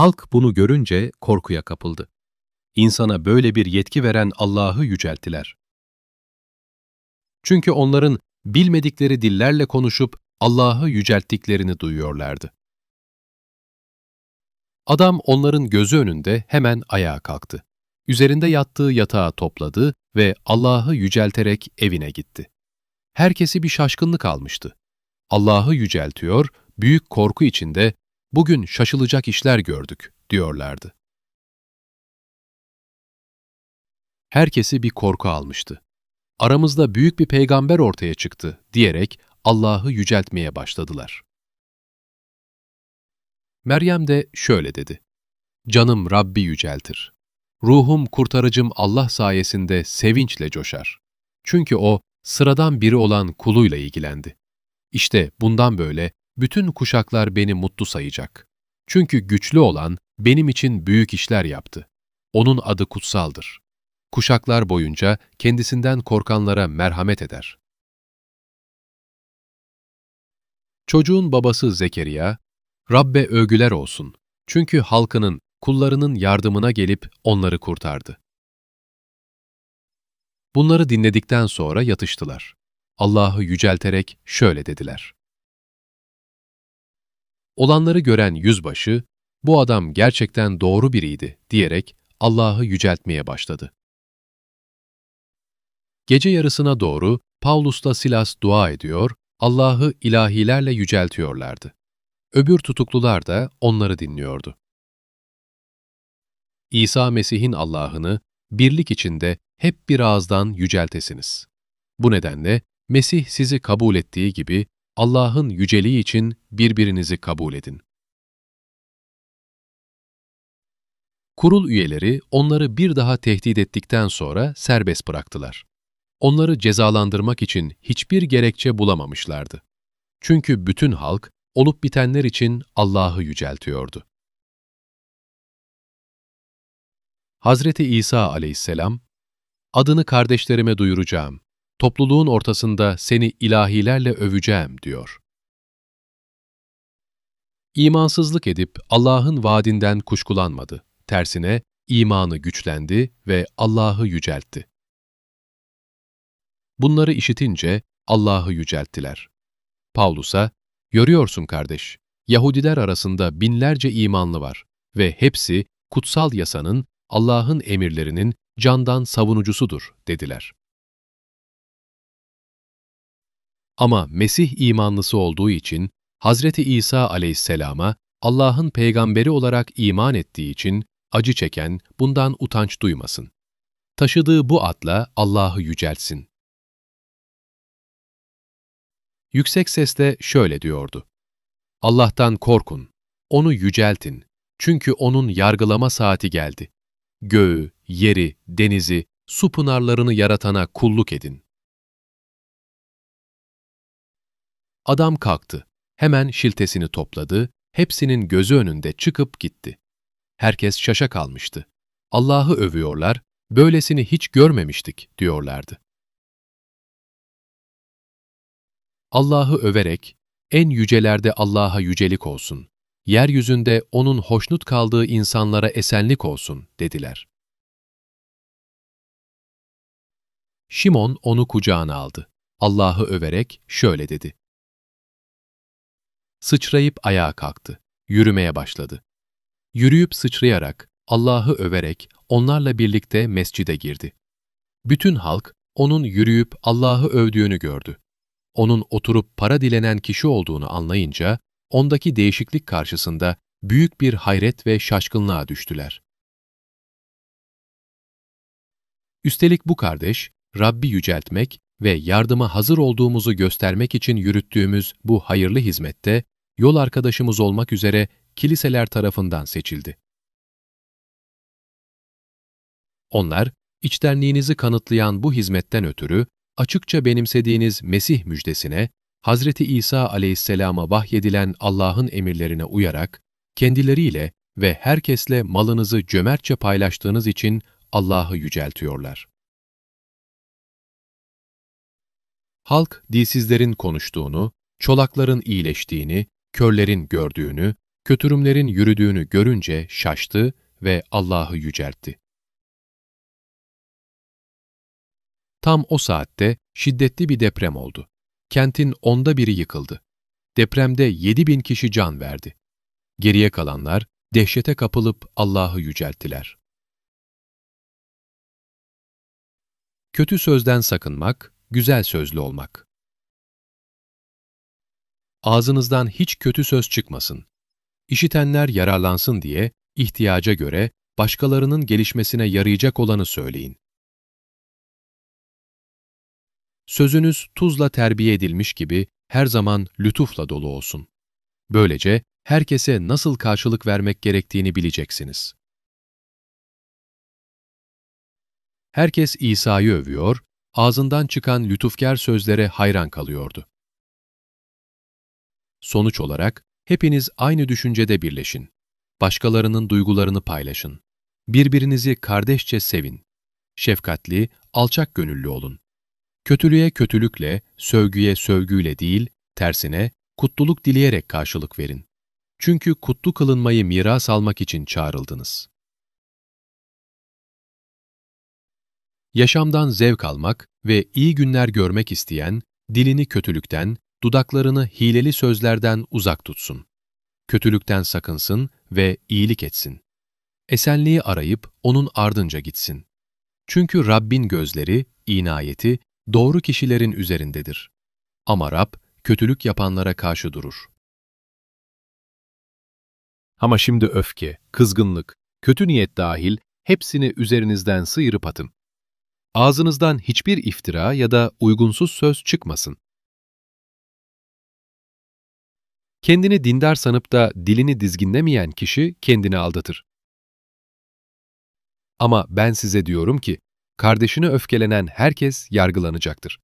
Halk bunu görünce korkuya kapıldı. İnsana böyle bir yetki veren Allah'ı yücelttiler. Çünkü onların bilmedikleri dillerle konuşup Allah'ı yücelttiklerini duyuyorlardı. Adam onların gözü önünde hemen ayağa kalktı. Üzerinde yattığı yatağı topladı ve Allah'ı yücelterek evine gitti. Herkesi bir şaşkınlık almıştı. Allah'ı yüceltiyor, büyük korku içinde bugün şaşılacak işler gördük diyorlardı. Herkesi bir korku almıştı. Aramızda büyük bir peygamber ortaya çıktı diyerek Allah'ı yüceltmeye başladılar. Meryem de şöyle dedi. Canım Rabbi yüceltir. Ruhum kurtarıcım Allah sayesinde sevinçle coşar. Çünkü o sıradan biri olan kuluyla ilgilendi. İşte bundan böyle bütün kuşaklar beni mutlu sayacak. Çünkü güçlü olan benim için büyük işler yaptı. Onun adı kutsaldır. Kuşaklar boyunca kendisinden korkanlara merhamet eder. Çocuğun babası Zekeriya, Rabbe övgüler olsun. Çünkü halkının, kullarının yardımına gelip onları kurtardı. Bunları dinledikten sonra yatıştılar. Allah'ı yücelterek şöyle dediler. Olanları gören yüzbaşı, bu adam gerçekten doğru biriydi diyerek Allah'ı yüceltmeye başladı. Gece yarısına doğru Paulus'la Silas dua ediyor, Allah'ı ilahilerle yüceltiyorlardı. Öbür tutuklular da onları dinliyordu. İsa Mesih'in Allah'ını birlik içinde hep bir ağızdan yüceltesiniz. Bu nedenle Mesih sizi kabul ettiği gibi Allah'ın yüceliği için birbirinizi kabul edin. Kurul üyeleri onları bir daha tehdit ettikten sonra serbest bıraktılar. Onları cezalandırmak için hiçbir gerekçe bulamamışlardı. Çünkü bütün halk olup bitenler için Allah'ı yüceltiyordu. Hazreti İsa aleyhisselam, adını kardeşlerime duyuracağım, topluluğun ortasında seni ilahilerle öveceğim diyor. İmansızlık edip Allah'ın vaadinden kuşkulanmadı. Tersine imanı güçlendi ve Allah'ı yüceltti. Bunları işitince Allah'ı yücelttiler. Pavlus'a, Görüyorsun kardeş, Yahudiler arasında binlerce imanlı var ve hepsi kutsal yasanın, Allah'ın emirlerinin candan savunucusudur dediler. Ama Mesih imanlısı olduğu için Hazreti İsa aleyhisselama Allah'ın peygamberi olarak iman ettiği için acı çeken bundan utanç duymasın. Taşıdığı bu atla Allah'ı yüceltsin. Yüksek sesle şöyle diyordu. Allah'tan korkun, onu yüceltin. Çünkü onun yargılama saati geldi. Göğü, yeri, denizi, su pınarlarını yaratana kulluk edin. Adam kalktı. Hemen şiltesini topladı, hepsinin gözü önünde çıkıp gitti. Herkes şaşa kalmıştı. Allah'ı övüyorlar, böylesini hiç görmemiştik diyorlardı. Allah'ı överek, en yücelerde Allah'a yücelik olsun, yeryüzünde O'nun hoşnut kaldığı insanlara esenlik olsun dediler. Şimon onu kucağına aldı. Allah'ı överek şöyle dedi. Sıçrayıp ayağa kalktı. Yürümeye başladı. Yürüyüp sıçrayarak, Allah'ı överek onlarla birlikte mescide girdi. Bütün halk onun yürüyüp Allah'ı övdüğünü gördü onun oturup para dilenen kişi olduğunu anlayınca, ondaki değişiklik karşısında büyük bir hayret ve şaşkınlığa düştüler. Üstelik bu kardeş, Rabbi yüceltmek ve yardıma hazır olduğumuzu göstermek için yürüttüğümüz bu hayırlı hizmette, yol arkadaşımız olmak üzere kiliseler tarafından seçildi. Onlar, içtenliğinizi kanıtlayan bu hizmetten ötürü açıkça benimsediğiniz Mesih müjdesine, Hazreti İsa aleyhisselama vahyedilen Allah'ın emirlerine uyarak, kendileriyle ve herkesle malınızı cömertçe paylaştığınız için Allah'ı yüceltiyorlar. Halk, dilsizlerin konuştuğunu, çolakların iyileştiğini, körlerin gördüğünü, kötürümlerin yürüdüğünü görünce şaştı ve Allah'ı yüceltti. Tam o saatte şiddetli bir deprem oldu. Kentin onda biri yıkıldı. Depremde 7 bin kişi can verdi. Geriye kalanlar dehşete kapılıp Allah'ı yücelttiler. Kötü sözden sakınmak, güzel sözlü olmak. Ağzınızdan hiç kötü söz çıkmasın. İşitenler yararlansın diye ihtiyaca göre başkalarının gelişmesine yarayacak olanı söyleyin. Sözünüz tuzla terbiye edilmiş gibi her zaman lütufla dolu olsun. Böylece herkese nasıl karşılık vermek gerektiğini bileceksiniz. Herkes İsa'yı övüyor, ağzından çıkan lütufkar sözlere hayran kalıyordu. Sonuç olarak hepiniz aynı düşüncede birleşin. Başkalarının duygularını paylaşın. Birbirinizi kardeşçe sevin. Şefkatli, alçak gönüllü olun. Kötülüğe kötülükle, sövgüye sövgüyle değil, tersine kutluluk dileyerek karşılık verin. Çünkü kutlu kılınmayı miras almak için çağrıldınız. Yaşamdan zevk almak ve iyi günler görmek isteyen, dilini kötülükten, dudaklarını hileli sözlerden uzak tutsun. Kötülükten sakınsın ve iyilik etsin. Esenliği arayıp onun ardınca gitsin. Çünkü Rabbin gözleri, inayeti, doğru kişilerin üzerindedir. Ama Rab, kötülük yapanlara karşı durur. Ama şimdi öfke, kızgınlık, kötü niyet dahil hepsini üzerinizden sıyırıp atın. Ağzınızdan hiçbir iftira ya da uygunsuz söz çıkmasın. Kendini dindar sanıp da dilini dizginlemeyen kişi kendini aldatır. Ama ben size diyorum ki, kardeşine öfkelenen herkes yargılanacaktır.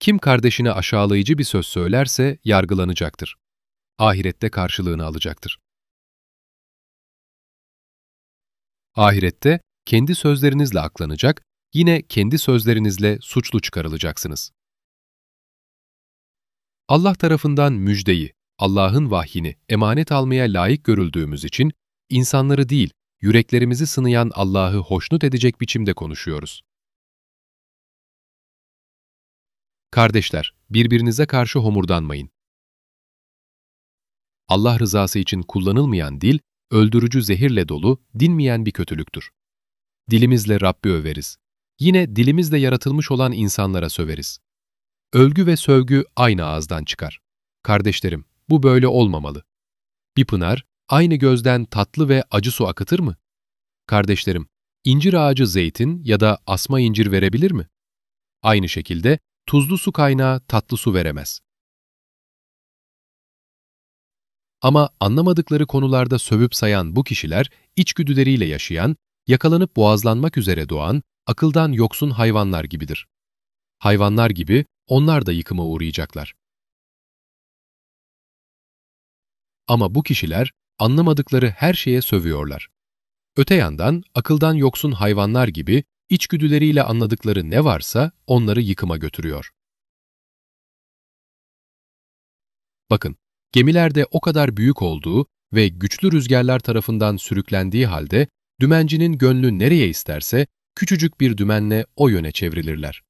Kim kardeşine aşağılayıcı bir söz söylerse yargılanacaktır. Ahirette karşılığını alacaktır. Ahirette kendi sözlerinizle aklanacak, yine kendi sözlerinizle suçlu çıkarılacaksınız. Allah tarafından müjdeyi, Allah'ın vahyini emanet almaya layık görüldüğümüz için insanları değil, yüreklerimizi sınayan Allah'ı hoşnut edecek biçimde konuşuyoruz. Kardeşler, birbirinize karşı homurdanmayın. Allah rızası için kullanılmayan dil, öldürücü zehirle dolu, dinmeyen bir kötülüktür. Dilimizle Rabbi överiz. Yine dilimizle yaratılmış olan insanlara söveriz. Övgü ve sövgü aynı ağızdan çıkar. Kardeşlerim, bu böyle olmamalı. Bir pınar, aynı gözden tatlı ve acı su akıtır mı? Kardeşlerim, incir ağacı zeytin ya da asma incir verebilir mi? Aynı şekilde tuzlu su kaynağı tatlı su veremez. Ama anlamadıkları konularda sövüp sayan bu kişiler, içgüdüleriyle yaşayan, yakalanıp boğazlanmak üzere doğan, akıldan yoksun hayvanlar gibidir. Hayvanlar gibi onlar da yıkıma uğrayacaklar. Ama bu kişiler anlamadıkları her şeye sövüyorlar. Öte yandan akıldan yoksun hayvanlar gibi içgüdüleriyle anladıkları ne varsa onları yıkıma götürüyor. Bakın, gemilerde o kadar büyük olduğu ve güçlü rüzgarlar tarafından sürüklendiği halde dümencinin gönlü nereye isterse küçücük bir dümenle o yöne çevrilirler.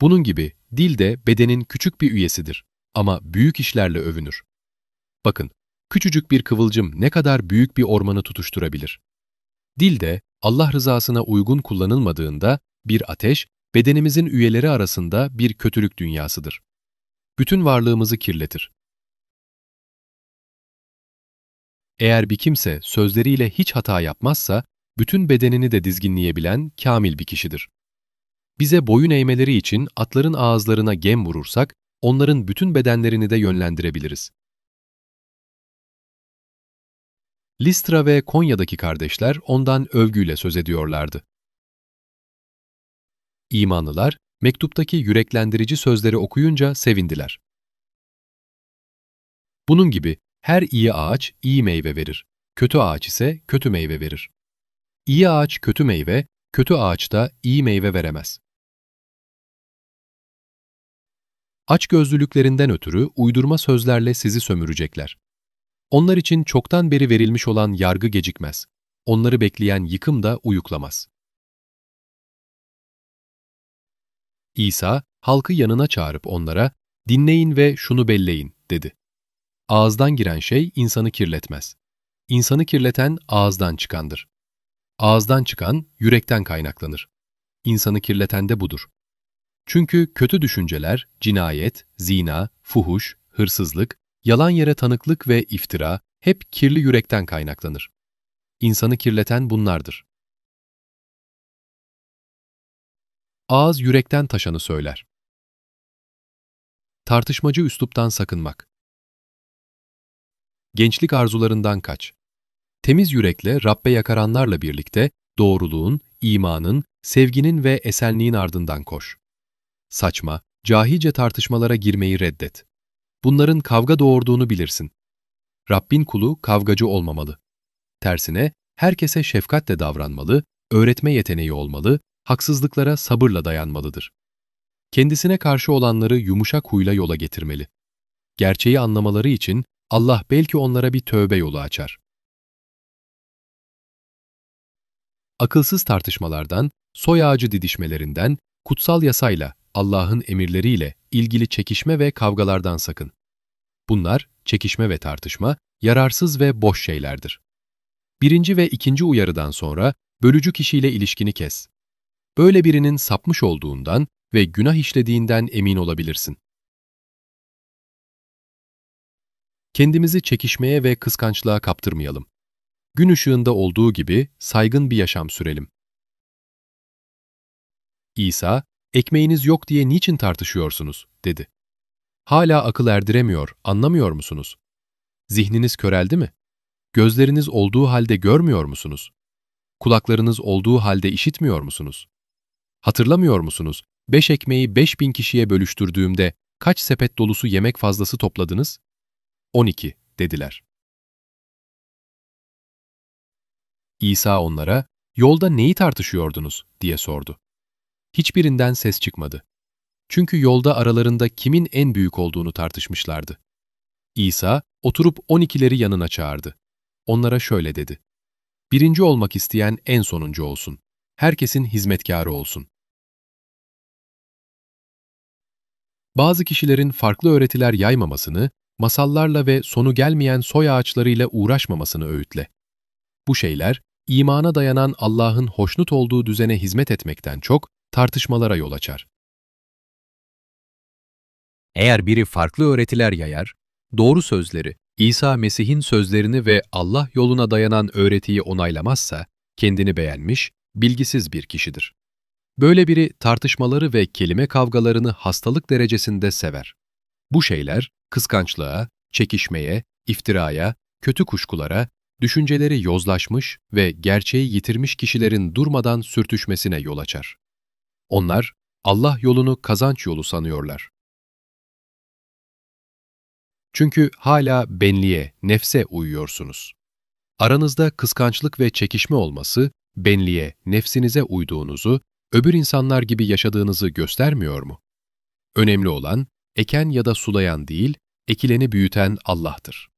Bunun gibi dil de bedenin küçük bir üyesidir ama büyük işlerle övünür. Bakın, küçücük bir kıvılcım ne kadar büyük bir ormanı tutuşturabilir. Dil de Allah rızasına uygun kullanılmadığında bir ateş, bedenimizin üyeleri arasında bir kötülük dünyasıdır. Bütün varlığımızı kirletir. Eğer bir kimse sözleriyle hiç hata yapmazsa, bütün bedenini de dizginleyebilen kamil bir kişidir. Bize boyun eğmeleri için atların ağızlarına gem vurursak, onların bütün bedenlerini de yönlendirebiliriz. Listra ve Konya'daki kardeşler ondan övgüyle söz ediyorlardı. İmanlılar, mektuptaki yüreklendirici sözleri okuyunca sevindiler. Bunun gibi her iyi ağaç iyi meyve verir, kötü ağaç ise kötü meyve verir. İyi ağaç kötü meyve, kötü ağaç da iyi meyve veremez. Aç gözlülüklerinden ötürü uydurma sözlerle sizi sömürecekler. Onlar için çoktan beri verilmiş olan yargı gecikmez. Onları bekleyen yıkım da uyuklamaz. İsa, halkı yanına çağırıp onlara, dinleyin ve şunu belleyin, dedi. Ağızdan giren şey insanı kirletmez. İnsanı kirleten ağızdan çıkandır. Ağızdan çıkan yürekten kaynaklanır. İnsanı kirleten de budur. Çünkü kötü düşünceler, cinayet, zina, fuhuş, hırsızlık, yalan yere tanıklık ve iftira hep kirli yürekten kaynaklanır. İnsanı kirleten bunlardır. Ağız yürekten taşanı söyler. Tartışmacı üsluptan sakınmak. Gençlik arzularından kaç. Temiz yürekle Rabbe yakaranlarla birlikte doğruluğun, imanın, sevginin ve esenliğin ardından koş. Saçma, cahilce tartışmalara girmeyi reddet. Bunların kavga doğurduğunu bilirsin. Rabbin kulu kavgacı olmamalı. Tersine herkese şefkatle davranmalı, öğretme yeteneği olmalı, haksızlıklara sabırla dayanmalıdır. Kendisine karşı olanları yumuşak huyla yola getirmeli. Gerçeği anlamaları için Allah belki onlara bir tövbe yolu açar. Akılsız tartışmalardan, soy ağacı didişmelerinden, kutsal yasayla, Allah'ın emirleriyle ilgili çekişme ve kavgalardan sakın. Bunlar, çekişme ve tartışma, yararsız ve boş şeylerdir. Birinci ve ikinci uyarıdan sonra bölücü kişiyle ilişkini kes. Böyle birinin sapmış olduğundan ve günah işlediğinden emin olabilirsin. Kendimizi çekişmeye ve kıskançlığa kaptırmayalım. Gün ışığında olduğu gibi saygın bir yaşam sürelim. İsa, ekmeğiniz yok diye niçin tartışıyorsunuz, dedi. Hala akıl erdiremiyor, anlamıyor musunuz? Zihniniz köreldi mi? Gözleriniz olduğu halde görmüyor musunuz? Kulaklarınız olduğu halde işitmiyor musunuz? Hatırlamıyor musunuz? Beş ekmeği beş bin kişiye bölüştürdüğümde kaç sepet dolusu yemek fazlası topladınız? 12 dediler. İsa onlara, yolda neyi tartışıyordunuz diye sordu. Hiçbirinden ses çıkmadı. Çünkü yolda aralarında kimin en büyük olduğunu tartışmışlardı. İsa oturup on ikileri yanına çağırdı. Onlara şöyle dedi. Birinci olmak isteyen en sonuncu olsun. Herkesin hizmetkarı olsun. Bazı kişilerin farklı öğretiler yaymamasını, masallarla ve sonu gelmeyen soy ağaçlarıyla uğraşmamasını öğütle. Bu şeyler, imana dayanan Allah'ın hoşnut olduğu düzene hizmet etmekten çok tartışmalara yol açar. Eğer biri farklı öğretiler yayar, doğru sözleri, İsa Mesih'in sözlerini ve Allah yoluna dayanan öğretiyi onaylamazsa, kendini beğenmiş, bilgisiz bir kişidir. Böyle biri tartışmaları ve kelime kavgalarını hastalık derecesinde sever. Bu şeyler, kıskançlığa, çekişmeye, iftiraya, kötü kuşkulara, düşünceleri yozlaşmış ve gerçeği yitirmiş kişilerin durmadan sürtüşmesine yol açar. Onlar, Allah yolunu kazanç yolu sanıyorlar. Çünkü hala benliğe, nefse uyuyorsunuz. Aranızda kıskançlık ve çekişme olması, benliğe, nefsinize uyduğunuzu, öbür insanlar gibi yaşadığınızı göstermiyor mu? Önemli olan, eken ya da sulayan değil, ekileni büyüten Allah'tır.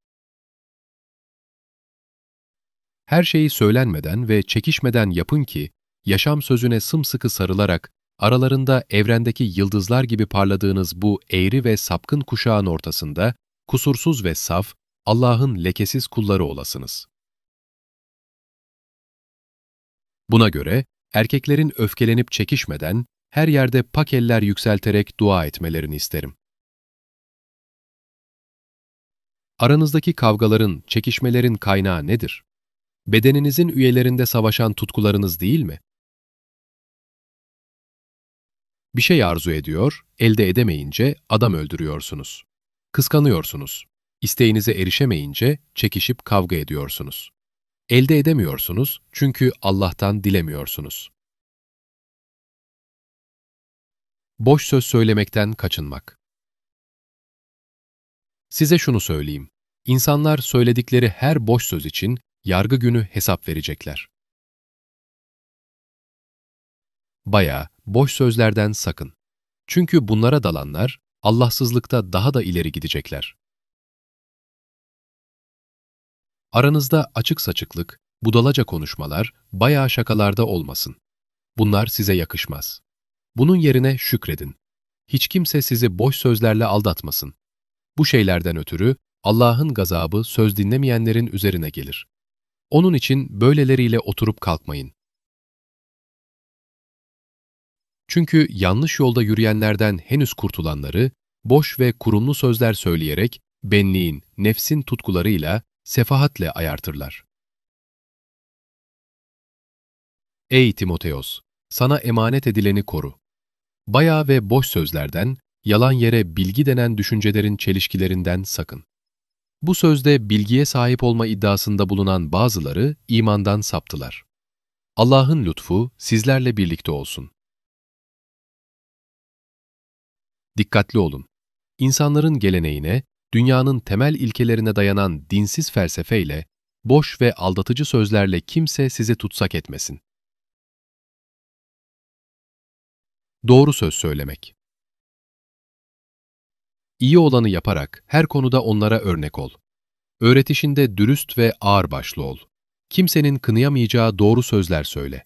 Her şeyi söylenmeden ve çekişmeden yapın ki, yaşam sözüne sımsıkı sarılarak, aralarında evrendeki yıldızlar gibi parladığınız bu eğri ve sapkın kuşağın ortasında, kusursuz ve saf, Allah'ın lekesiz kulları olasınız. Buna göre, erkeklerin öfkelenip çekişmeden, her yerde pak eller yükselterek dua etmelerini isterim. Aranızdaki kavgaların, çekişmelerin kaynağı nedir? Bedeninizin üyelerinde savaşan tutkularınız değil mi? Bir şey arzu ediyor, elde edemeyince adam öldürüyorsunuz. Kıskanıyorsunuz. İsteğinize erişemeyince çekişip kavga ediyorsunuz. Elde edemiyorsunuz çünkü Allah'tan dilemiyorsunuz. Boş söz söylemekten kaçınmak. Size şunu söyleyeyim. İnsanlar söyledikleri her boş söz için yargı günü hesap verecekler. Baya boş sözlerden sakın. Çünkü bunlara dalanlar Allahsızlıkta daha da ileri gidecekler. Aranızda açık saçıklık, budalaca konuşmalar, bayağı şakalarda olmasın. Bunlar size yakışmaz. Bunun yerine şükredin. Hiç kimse sizi boş sözlerle aldatmasın. Bu şeylerden ötürü Allah'ın gazabı söz dinlemeyenlerin üzerine gelir. Onun için böyleleriyle oturup kalkmayın. Çünkü yanlış yolda yürüyenlerden henüz kurtulanları, boş ve kurumlu sözler söyleyerek benliğin, nefsin tutkularıyla, sefahatle ayartırlar. Ey Timoteos! Sana emanet edileni koru. Bayağı ve boş sözlerden, yalan yere bilgi denen düşüncelerin çelişkilerinden sakın. Bu sözde bilgiye sahip olma iddiasında bulunan bazıları imandan saptılar. Allah'ın lütfu sizlerle birlikte olsun. Dikkatli olun. İnsanların geleneğine, dünyanın temel ilkelerine dayanan dinsiz felsefeyle, boş ve aldatıcı sözlerle kimse sizi tutsak etmesin. Doğru söz söylemek. İyi olanı yaparak her konuda onlara örnek ol. Öğretişinde dürüst ve ağırbaşlı ol. Kimsenin kınıyamayacağı doğru sözler söyle.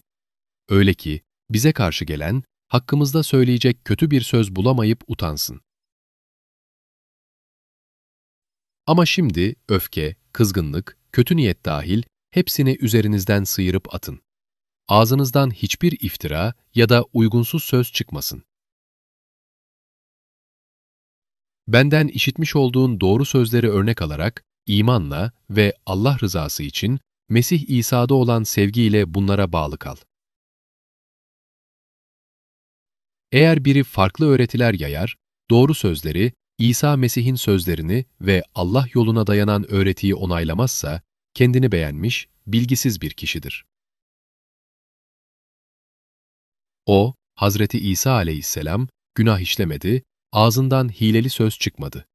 Öyle ki bize karşı gelen, hakkımızda söyleyecek kötü bir söz bulamayıp utansın. Ama şimdi öfke, kızgınlık, kötü niyet dahil hepsini üzerinizden sıyırıp atın. Ağzınızdan hiçbir iftira ya da uygunsuz söz çıkmasın. Benden işitmiş olduğun doğru sözleri örnek alarak imanla ve Allah rızası için Mesih İsa'da olan sevgiyle bunlara bağlı kal. Eğer biri farklı öğretiler yayar, doğru sözleri, İsa Mesih'in sözlerini ve Allah yoluna dayanan öğretiyi onaylamazsa, kendini beğenmiş, bilgisiz bir kişidir. O, Hazreti İsa aleyhisselam, günah işlemedi, ağzından hileli söz çıkmadı.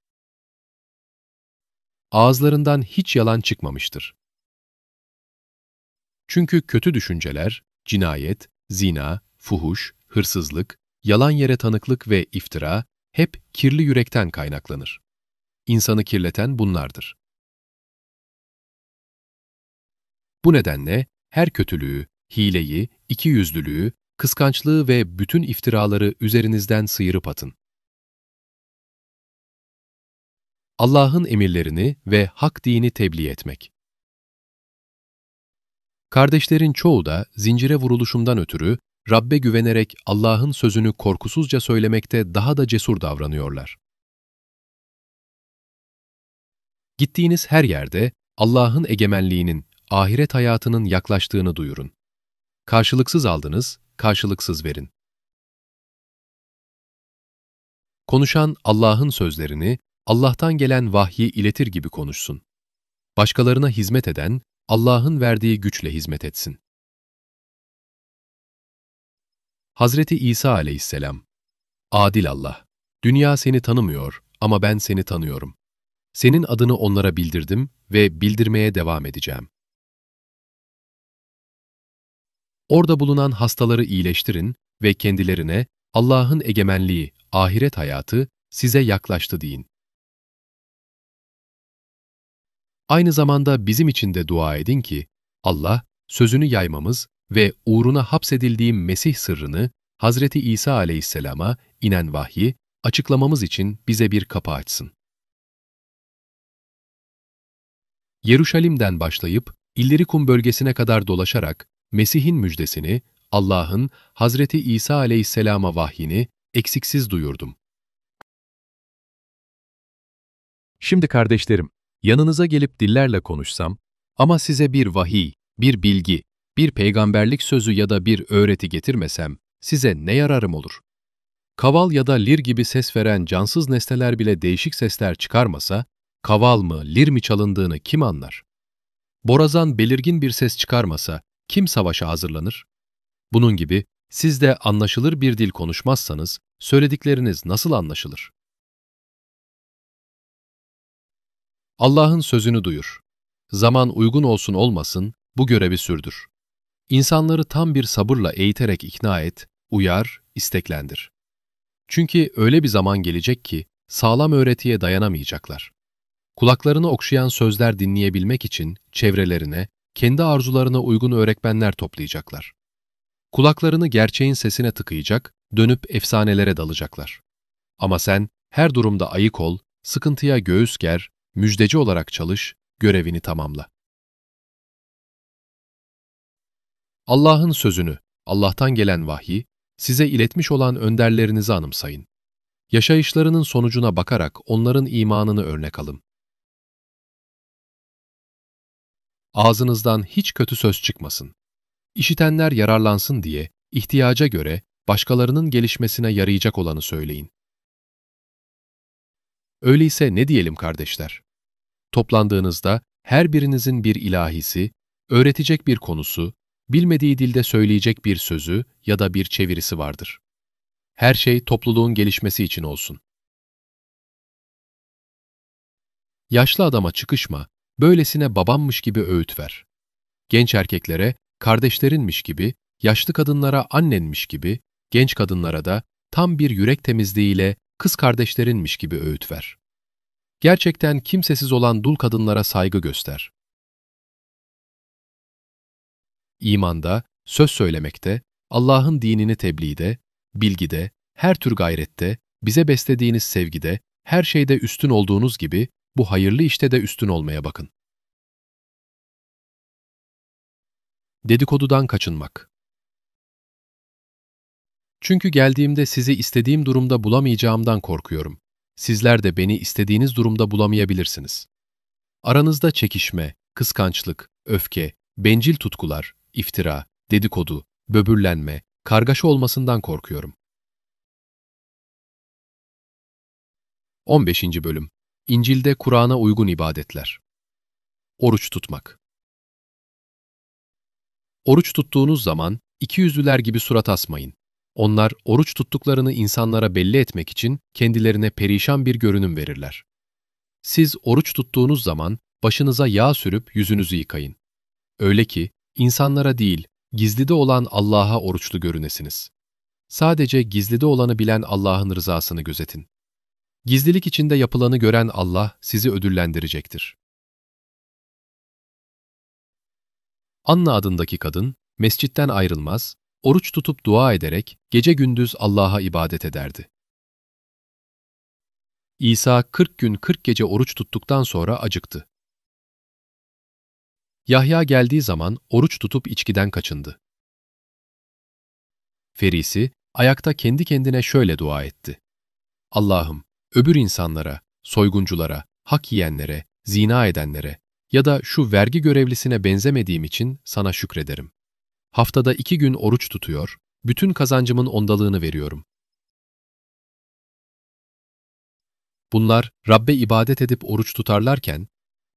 Ağızlarından hiç yalan çıkmamıştır. Çünkü kötü düşünceler, cinayet, zina, fuhuş, hırsızlık, yalan yere tanıklık ve iftira hep kirli yürekten kaynaklanır. İnsanı kirleten bunlardır. Bu nedenle her kötülüğü, hileyi, ikiyüzlülüğü, kıskançlığı ve bütün iftiraları üzerinizden sıyırıp atın. Allah'ın emirlerini ve hak dini tebliğ etmek. Kardeşlerin çoğu da zincire vuruluşumdan ötürü Rabbe güvenerek Allah'ın sözünü korkusuzca söylemekte daha da cesur davranıyorlar. Gittiğiniz her yerde Allah'ın egemenliğinin, ahiret hayatının yaklaştığını duyurun. Karşılıksız aldınız, karşılıksız verin. Konuşan Allah'ın sözlerini, Allah'tan gelen vahyi iletir gibi konuşsun. Başkalarına hizmet eden, Allah'ın verdiği güçle hizmet etsin. Hazreti İsa aleyhisselam, Adil Allah, dünya seni tanımıyor ama ben seni tanıyorum. Senin adını onlara bildirdim ve bildirmeye devam edeceğim. Orada bulunan hastaları iyileştirin ve kendilerine Allah'ın egemenliği, ahiret hayatı size yaklaştı deyin. Aynı zamanda bizim için de dua edin ki Allah sözünü yaymamız ve uğruna hapsedildiğim Mesih sırrını Hazreti İsa aleyhisselama inen vahyi açıklamamız için bize bir kapı açsın. Yeruşalim'den başlayıp İllirikum bölgesine kadar dolaşarak Mesih'in müjdesini, Allah'ın Hazreti İsa aleyhisselama vahyini eksiksiz duyurdum. Şimdi kardeşlerim, yanınıza gelip dillerle konuşsam ama size bir vahiy, bir bilgi, bir peygamberlik sözü ya da bir öğreti getirmesem, size ne yararım olur? Kaval ya da lir gibi ses veren cansız nesneler bile değişik sesler çıkarmasa, kaval mı, lir mi çalındığını kim anlar? Borazan belirgin bir ses çıkarmasa, kim savaşa hazırlanır? Bunun gibi, siz de anlaşılır bir dil konuşmazsanız, söyledikleriniz nasıl anlaşılır? Allah'ın sözünü duyur. Zaman uygun olsun olmasın, bu görevi sürdür. İnsanları tam bir sabırla eğiterek ikna et, uyar, isteklendir. Çünkü öyle bir zaman gelecek ki sağlam öğretiye dayanamayacaklar. kulaklarını okşayan sözler dinleyebilmek için çevrelerine, kendi arzularına uygun öğretmenler toplayacaklar. Kulaklarını gerçeğin sesine tıkayacak, dönüp efsanelere dalacaklar. Ama sen her durumda ayık ol, sıkıntıya göğüs ger, müjdeci olarak çalış, görevini tamamla. Allah'ın sözünü, Allah'tan gelen vahyi, size iletmiş olan önderlerinizi anımsayın. Yaşayışlarının sonucuna bakarak onların imanını örnek alın. Ağzınızdan hiç kötü söz çıkmasın. İşitenler yararlansın diye ihtiyaca göre başkalarının gelişmesine yarayacak olanı söyleyin. Öyleyse ne diyelim kardeşler? Toplandığınızda her birinizin bir ilahisi, öğretecek bir konusu, bilmediği dilde söyleyecek bir sözü ya da bir çevirisi vardır. Her şey topluluğun gelişmesi için olsun. Yaşlı adama çıkışma, böylesine babammış gibi öğüt ver. Genç erkeklere kardeşlerinmiş gibi, yaşlı kadınlara annenmiş gibi, genç kadınlara da tam bir yürek temizliğiyle kız kardeşlerinmiş gibi öğüt ver. Gerçekten kimsesiz olan dul kadınlara saygı göster. İmanda, söz söylemekte, Allah'ın dinini tebliğde, bilgide, her tür gayrette, bize beslediğiniz sevgide, her şeyde üstün olduğunuz gibi bu hayırlı işte de üstün olmaya bakın. Dedikodudan kaçınmak Çünkü geldiğimde sizi istediğim durumda bulamayacağımdan korkuyorum. Sizler de beni istediğiniz durumda bulamayabilirsiniz. Aranızda çekişme, kıskançlık, öfke, bencil tutkular, iftira, dedikodu, böbürlenme, kargaşa olmasından korkuyorum. 15. Bölüm İncil'de Kur'an'a uygun ibadetler Oruç tutmak Oruç tuttuğunuz zaman ikiyüzlüler gibi surat asmayın. Onlar oruç tuttuklarını insanlara belli etmek için kendilerine perişan bir görünüm verirler. Siz oruç tuttuğunuz zaman başınıza yağ sürüp yüzünüzü yıkayın. Öyle ki insanlara değil, gizlide olan Allah'a oruçlu görünesiniz. Sadece gizlide olanı bilen Allah'ın rızasını gözetin. Gizlilik içinde yapılanı gören Allah sizi ödüllendirecektir. Anna adındaki kadın, mescitten ayrılmaz, oruç tutup dua ederek gece gündüz Allah'a ibadet ederdi. İsa 40 gün 40 gece oruç tuttuktan sonra acıktı. Yahya geldiği zaman oruç tutup içkiden kaçındı. Ferisi, ayakta kendi kendine şöyle dua etti. Allah'ım, öbür insanlara, soygunculara, hak yiyenlere, zina edenlere ya da şu vergi görevlisine benzemediğim için sana şükrederim. Haftada iki gün oruç tutuyor, bütün kazancımın ondalığını veriyorum. Bunlar Rabbe ibadet edip oruç tutarlarken,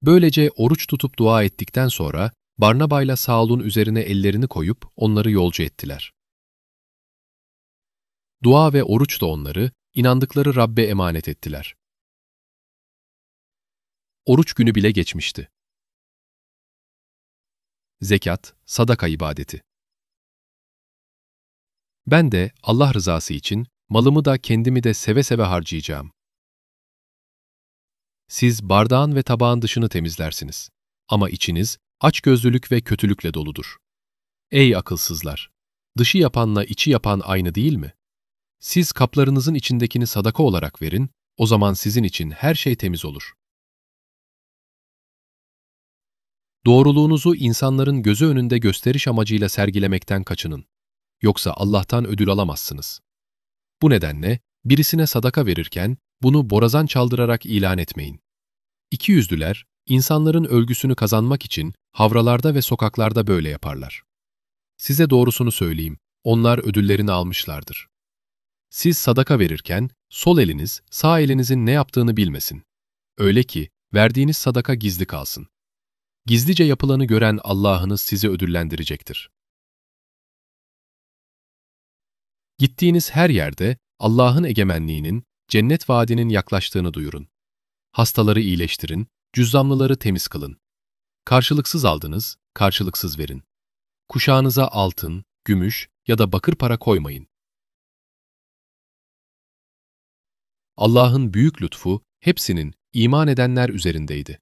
böylece oruç tutup dua ettikten sonra Barnaba'yla Saul'un üzerine ellerini koyup onları yolcu ettiler. Dua ve oruç da onları, inandıkları Rabbe emanet ettiler. Oruç günü bile geçmişti. Zekat, sadaka ibadeti. Ben de Allah rızası için malımı da kendimi de seve seve harcayacağım. Siz bardağın ve tabağın dışını temizlersiniz. Ama içiniz açgözlülük ve kötülükle doludur. Ey akılsızlar! Dışı yapanla içi yapan aynı değil mi? Siz kaplarınızın içindekini sadaka olarak verin, o zaman sizin için her şey temiz olur. Doğruluğunuzu insanların gözü önünde gösteriş amacıyla sergilemekten kaçının. Yoksa Allah'tan ödül alamazsınız. Bu nedenle birisine sadaka verirken bunu borazan çaldırarak ilan etmeyin. İki yüzlüler, insanların ölgüsünü kazanmak için havralarda ve sokaklarda böyle yaparlar. Size doğrusunu söyleyeyim, onlar ödüllerini almışlardır. Siz sadaka verirken sol eliniz sağ elinizin ne yaptığını bilmesin. Öyle ki verdiğiniz sadaka gizli kalsın. Gizlice yapılanı gören Allah'ınız sizi ödüllendirecektir. Gittiğiniz her yerde Allah'ın egemenliğinin, cennet vaadinin yaklaştığını duyurun. Hastaları iyileştirin, cüzzamlıları temiz kılın. Karşılıksız aldınız, karşılıksız verin. Kuşağınıza altın, gümüş ya da bakır para koymayın. Allah'ın büyük lütfu hepsinin iman edenler üzerindeydi.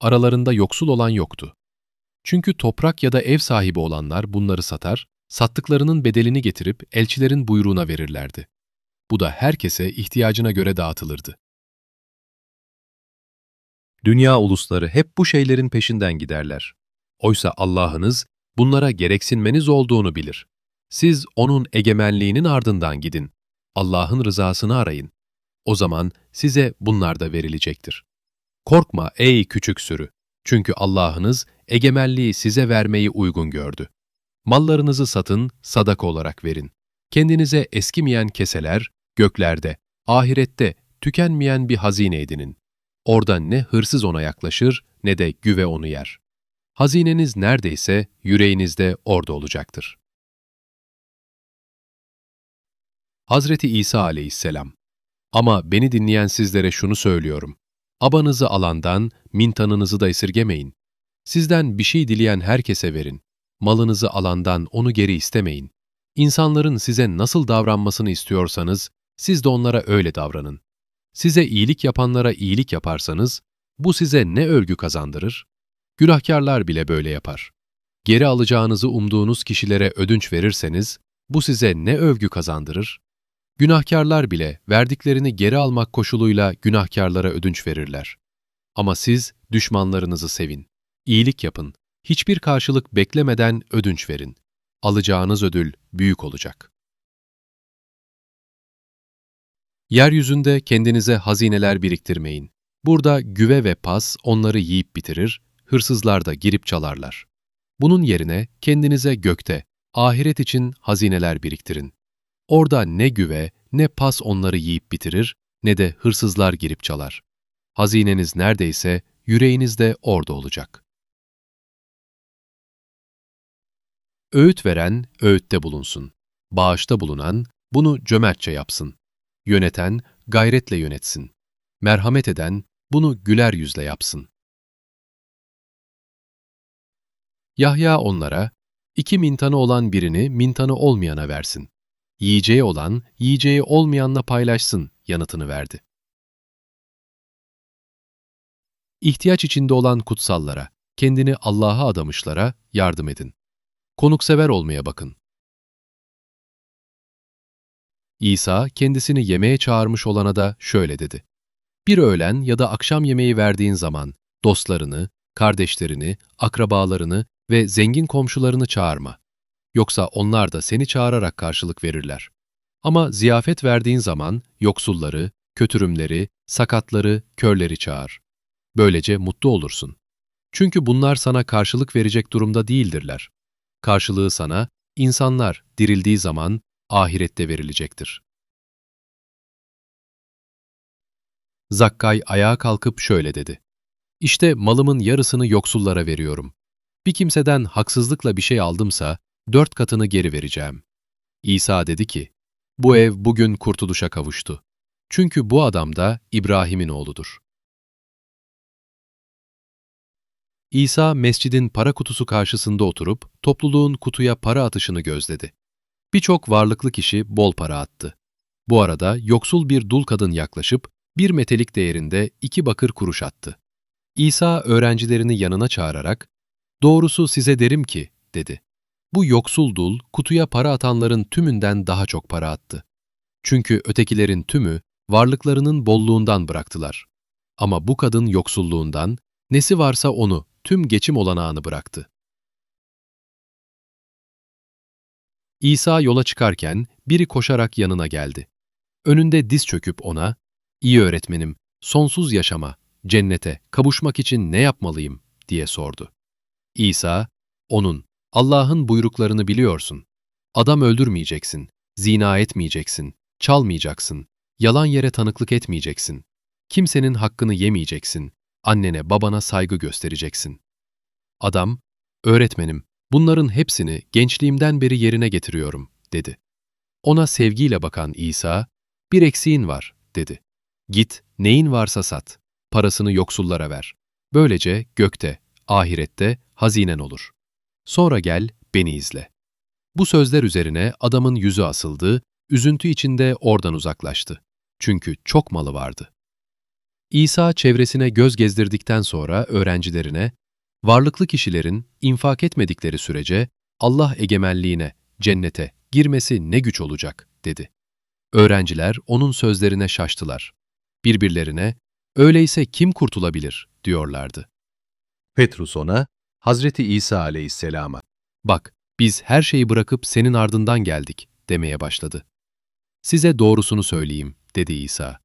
Aralarında yoksul olan yoktu. Çünkü toprak ya da ev sahibi olanlar bunları satar, sattıklarının bedelini getirip elçilerin buyruğuna verirlerdi. Bu da herkese ihtiyacına göre dağıtılırdı. Dünya ulusları hep bu şeylerin peşinden giderler. Oysa Allah'ınız bunlara gereksinmeniz olduğunu bilir. Siz O'nun egemenliğinin ardından gidin. Allah'ın rızasını arayın. O zaman size bunlar da verilecektir. Korkma ey küçük sürü. Çünkü Allah'ınız egemenliği size vermeyi uygun gördü. Mallarınızı satın, sadaka olarak verin. Kendinize eskimeyen keseler, göklerde, ahirette tükenmeyen bir hazine edinin. Orada ne hırsız ona yaklaşır ne de güve onu yer. Hazineniz neredeyse yüreğinizde orada olacaktır. Hazreti İsa aleyhisselam Ama beni dinleyen sizlere şunu söylüyorum. Abanızı alandan, mintanınızı da esirgemeyin. Sizden bir şey dileyen herkese verin. Malınızı alandan onu geri istemeyin. İnsanların size nasıl davranmasını istiyorsanız, siz de onlara öyle davranın. Size iyilik yapanlara iyilik yaparsanız, bu size ne övgü kazandırır? Günahkarlar bile böyle yapar. Geri alacağınızı umduğunuz kişilere ödünç verirseniz, bu size ne övgü kazandırır? Günahkarlar bile verdiklerini geri almak koşuluyla günahkarlara ödünç verirler. Ama siz düşmanlarınızı sevin, iyilik yapın, hiçbir karşılık beklemeden ödünç verin. Alacağınız ödül büyük olacak. Yeryüzünde kendinize hazineler biriktirmeyin. Burada güve ve pas onları yiyip bitirir, hırsızlar da girip çalarlar. Bunun yerine kendinize gökte, ahiret için hazineler biriktirin. Orada ne güve, ne pas onları yiyip bitirir, ne de hırsızlar girip çalar. Hazineniz neredeyse yüreğiniz de orada olacak. Öğüt veren, öğütte bulunsun. Bağışta bulunan, bunu cömertçe yapsın. Yöneten, gayretle yönetsin. Merhamet eden, bunu güler yüzle yapsın. Yahya onlara, iki mintanı olan birini mintanı olmayana versin. Yiyeceği olan, yiyeceği olmayanla paylaşsın yanıtını verdi. İhtiyaç içinde olan kutsallara, kendini Allah'a adamışlara yardım edin. Konuksever olmaya bakın. İsa kendisini yemeğe çağırmış olana da şöyle dedi. Bir öğlen ya da akşam yemeği verdiğin zaman dostlarını, kardeşlerini, akrabalarını ve zengin komşularını çağırma. Yoksa onlar da seni çağırarak karşılık verirler. Ama ziyafet verdiğin zaman yoksulları, kötürümleri, sakatları, körleri çağır. Böylece mutlu olursun. Çünkü bunlar sana karşılık verecek durumda değildirler. Karşılığı sana, insanlar dirildiği zaman ahirette verilecektir. Zakkay ayağa kalkıp şöyle dedi. İşte malımın yarısını yoksullara veriyorum. Bir kimseden haksızlıkla bir şey aldımsa, dört katını geri vereceğim. İsa dedi ki, bu ev bugün kurtuluşa kavuştu. Çünkü bu adam da İbrahim'in oğludur. İsa mescidin para kutusu karşısında oturup topluluğun kutuya para atışını gözledi. Birçok varlıklı kişi bol para attı. Bu arada yoksul bir dul kadın yaklaşıp bir metelik değerinde iki bakır kuruş attı. İsa öğrencilerini yanına çağırarak, ''Doğrusu size derim ki'' dedi. Bu yoksul dul, kutuya para atanların tümünden daha çok para attı. Çünkü ötekilerin tümü, varlıklarının bolluğundan bıraktılar. Ama bu kadın yoksulluğundan, nesi varsa onu, tüm geçim olanağını bıraktı. İsa yola çıkarken biri koşarak yanına geldi. Önünde diz çöküp ona, ''İyi öğretmenim, sonsuz yaşama, cennete, kavuşmak için ne yapmalıyım?'' diye sordu. İsa, onun, Allah'ın buyruklarını biliyorsun. Adam öldürmeyeceksin, zina etmeyeceksin, çalmayacaksın, yalan yere tanıklık etmeyeceksin, kimsenin hakkını yemeyeceksin, annene babana saygı göstereceksin. Adam, öğretmenim, bunların hepsini gençliğimden beri yerine getiriyorum, dedi. Ona sevgiyle bakan İsa, bir eksiğin var, dedi. Git, neyin varsa sat, parasını yoksullara ver. Böylece gökte, ahirette hazinen olur. Sonra gel, beni izle. Bu sözler üzerine adamın yüzü asıldı, üzüntü içinde oradan uzaklaştı. Çünkü çok malı vardı. İsa çevresine göz gezdirdikten sonra öğrencilerine, varlıklı kişilerin infak etmedikleri sürece Allah egemenliğine, cennete girmesi ne güç olacak, dedi. Öğrenciler onun sözlerine şaştılar. Birbirlerine, öyleyse kim kurtulabilir, diyorlardı. Petrus ona, Hazreti İsa aleyhisselama, bak biz her şeyi bırakıp senin ardından geldik, demeye başladı. Size doğrusunu söyleyeyim, dedi İsa.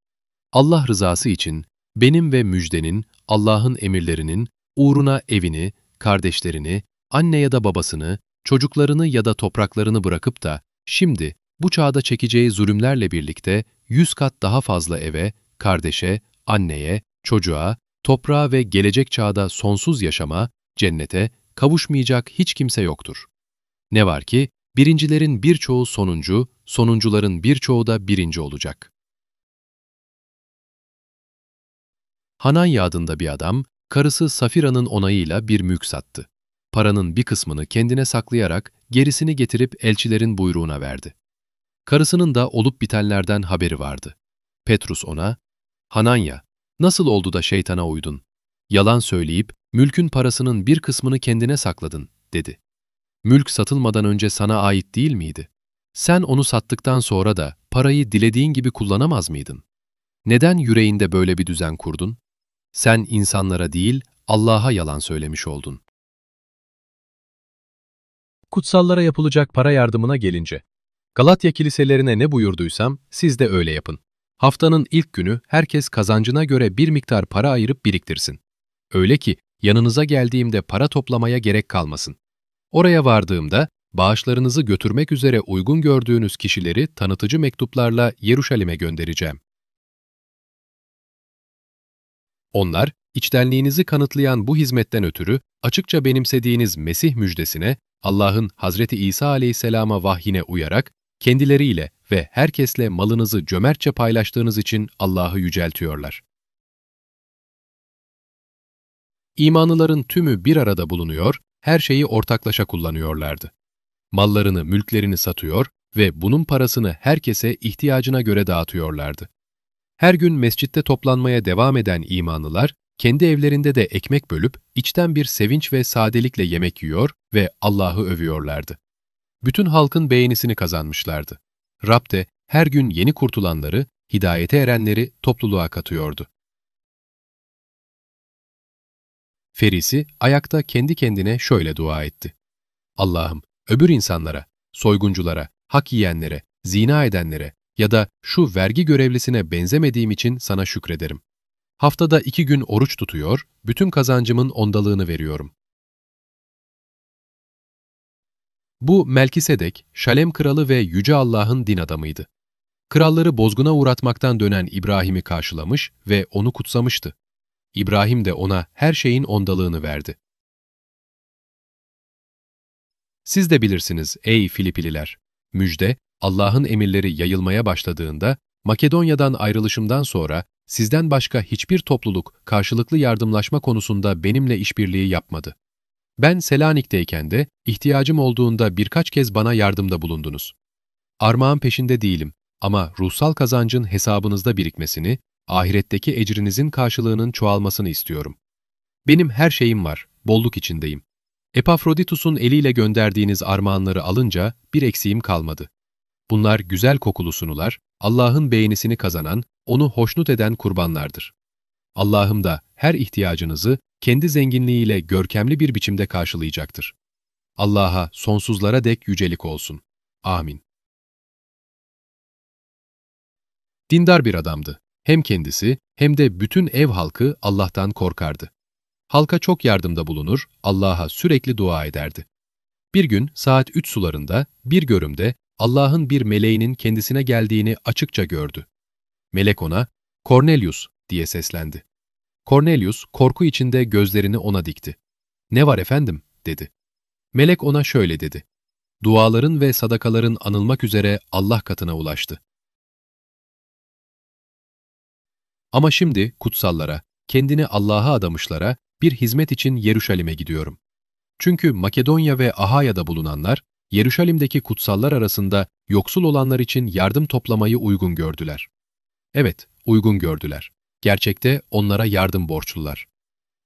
Allah rızası için benim ve müjdenin, Allah'ın emirlerinin, uğruna evini, kardeşlerini, anne ya da babasını, çocuklarını ya da topraklarını bırakıp da şimdi bu çağda çekeceği zulümlerle birlikte yüz kat daha fazla eve, kardeşe, anneye, çocuğa, toprağa ve gelecek çağda sonsuz yaşama, cennete kavuşmayacak hiç kimse yoktur. Ne var ki, birincilerin birçoğu sonuncu, sonuncuların birçoğu da birinci olacak. Hananya adında bir adam, karısı Safira'nın onayıyla bir mülk sattı. Paranın bir kısmını kendine saklayarak gerisini getirip elçilerin buyruğuna verdi. Karısının da olup bitenlerden haberi vardı. Petrus ona, Hananya, nasıl oldu da şeytana uydun? Yalan söyleyip mülkün parasının bir kısmını kendine sakladın, dedi. Mülk satılmadan önce sana ait değil miydi? Sen onu sattıktan sonra da parayı dilediğin gibi kullanamaz mıydın? Neden yüreğinde böyle bir düzen kurdun? Sen insanlara değil, Allah'a yalan söylemiş oldun. Kutsallara yapılacak para yardımına gelince, Galatya kiliselerine ne buyurduysam siz de öyle yapın. Haftanın ilk günü herkes kazancına göre bir miktar para ayırıp biriktirsin. Öyle ki yanınıza geldiğimde para toplamaya gerek kalmasın. Oraya vardığımda bağışlarınızı götürmek üzere uygun gördüğünüz kişileri tanıtıcı mektuplarla Yeruşalim'e göndereceğim. Onlar, içtenliğinizi kanıtlayan bu hizmetten ötürü açıkça benimsediğiniz Mesih müjdesine, Allah'ın Hazreti İsa aleyhisselama vahyine uyarak, kendileriyle ve herkesle malınızı cömertçe paylaştığınız için Allah'ı yüceltiyorlar. İmanlıların tümü bir arada bulunuyor, her şeyi ortaklaşa kullanıyorlardı. Mallarını, mülklerini satıyor ve bunun parasını herkese ihtiyacına göre dağıtıyorlardı. Her gün mescitte toplanmaya devam eden imanlılar, kendi evlerinde de ekmek bölüp içten bir sevinç ve sadelikle yemek yiyor ve Allah'ı övüyorlardı. Bütün halkın beğenisini kazanmışlardı. Rab de her gün yeni kurtulanları, hidayete erenleri topluluğa katıyordu. Ferisi ayakta kendi kendine şöyle dua etti. Allah'ım öbür insanlara, soygunculara, hak yiyenlere, zina edenlere ya da şu vergi görevlisine benzemediğim için sana şükrederim. Haftada iki gün oruç tutuyor, bütün kazancımın ondalığını veriyorum. Bu Melkisedek, Şalem kralı ve Yüce Allah'ın din adamıydı. Kralları bozguna uğratmaktan dönen İbrahim'i karşılamış ve onu kutsamıştı. İbrahim de ona her şeyin ondalığını verdi. Siz de bilirsiniz ey Filipililer, müjde Allah'ın emirleri yayılmaya başladığında, Makedonya'dan ayrılışımdan sonra sizden başka hiçbir topluluk karşılıklı yardımlaşma konusunda benimle işbirliği yapmadı. Ben Selanik'teyken de ihtiyacım olduğunda birkaç kez bana yardımda bulundunuz. Armağan peşinde değilim ama ruhsal kazancın hesabınızda birikmesini, ahiretteki ecrinizin karşılığının çoğalmasını istiyorum. Benim her şeyim var, bolluk içindeyim. Epafroditus'un eliyle gönderdiğiniz armağanları alınca bir eksiğim kalmadı. Bunlar güzel kokulu sunular, Allah'ın beğenisini kazanan, onu hoşnut eden kurbanlardır. Allah'ım da her ihtiyacınızı kendi zenginliğiyle görkemli bir biçimde karşılayacaktır. Allah'a sonsuzlara dek yücelik olsun. Amin. Dindar bir adamdı. Hem kendisi hem de bütün ev halkı Allah'tan korkardı. Halka çok yardımda bulunur, Allah'a sürekli dua ederdi. Bir gün saat üç sularında bir görümde Allah'ın bir meleğinin kendisine geldiğini açıkça gördü. Melek ona, Cornelius diye seslendi. Cornelius korku içinde gözlerini ona dikti. Ne var efendim? dedi. Melek ona şöyle dedi. Duaların ve sadakaların anılmak üzere Allah katına ulaştı. Ama şimdi kutsallara, kendini Allah'a adamışlara bir hizmet için Yeruşalim'e gidiyorum. Çünkü Makedonya ve Ahaya'da bulunanlar, Yeruşalim'deki kutsallar arasında yoksul olanlar için yardım toplamayı uygun gördüler. Evet, uygun gördüler. gerçekte onlara yardım borçlular.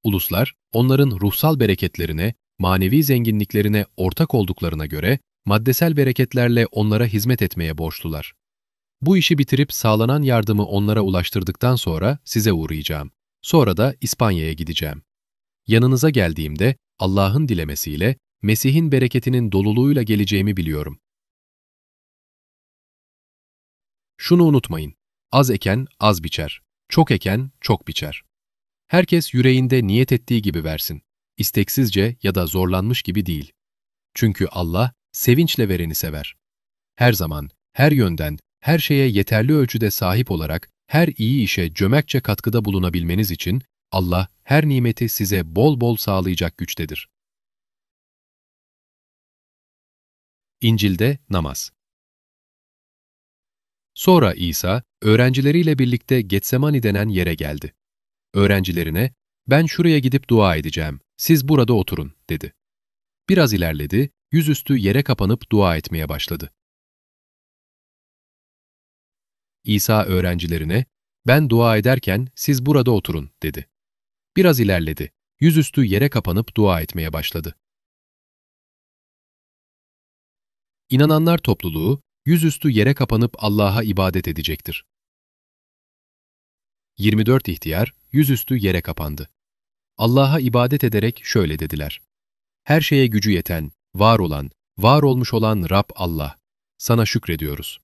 Uluslar, onların ruhsal bereketlerine, manevi zenginliklerine ortak olduklarına göre, maddesel bereketlerle onlara hizmet etmeye borçlular. Bu işi bitirip sağlanan yardımı onlara ulaştırdıktan sonra size uğrayacağım. Sonra da İspanya'ya gideceğim. Yanınıza geldiğimde Allah'ın dilemesiyle Mesih'in bereketinin doluluğuyla geleceğimi biliyorum. Şunu unutmayın, az eken az biçer, çok eken çok biçer. Herkes yüreğinde niyet ettiği gibi versin, isteksizce ya da zorlanmış gibi değil. Çünkü Allah sevinçle vereni sever. Her zaman, her yönden, her şeye yeterli ölçüde sahip olarak her iyi işe cömertçe katkıda bulunabilmeniz için Allah her nimeti size bol bol sağlayacak güçtedir. İncil'de namaz Sonra İsa, öğrencileriyle birlikte Getsemani denen yere geldi. Öğrencilerine, ben şuraya gidip dua edeceğim, siz burada oturun, dedi. Biraz ilerledi, yüzüstü yere kapanıp dua etmeye başladı. İsa öğrencilerine, ben dua ederken siz burada oturun, dedi. Biraz ilerledi, yüzüstü yere kapanıp dua etmeye başladı. İnananlar topluluğu, yüzüstü yere kapanıp Allah'a ibadet edecektir. 24 ihtiyar, yüzüstü yere kapandı. Allah'a ibadet ederek şöyle dediler. Her şeye gücü yeten, var olan, var olmuş olan Rab Allah, sana şükrediyoruz.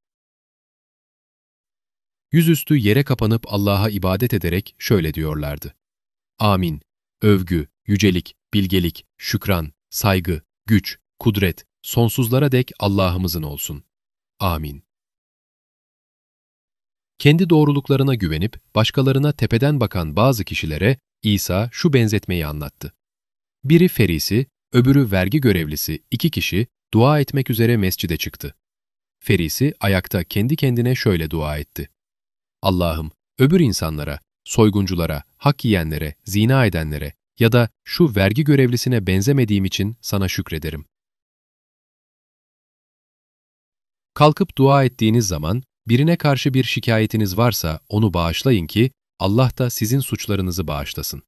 Yüzüstü yere kapanıp Allah'a ibadet ederek şöyle diyorlardı. Amin. Övgü, yücelik, bilgelik, şükran, saygı, güç, kudret, sonsuzlara dek Allah'ımızın olsun. Amin. Kendi doğruluklarına güvenip başkalarına tepeden bakan bazı kişilere İsa şu benzetmeyi anlattı. Biri ferisi, öbürü vergi görevlisi iki kişi dua etmek üzere mescide çıktı. Ferisi ayakta kendi kendine şöyle dua etti. Allah'ım, öbür insanlara, soygunculara, hak yiyenlere, zina edenlere ya da şu vergi görevlisine benzemediğim için sana şükrederim. Kalkıp dua ettiğiniz zaman birine karşı bir şikayetiniz varsa onu bağışlayın ki Allah da sizin suçlarınızı bağışlasın.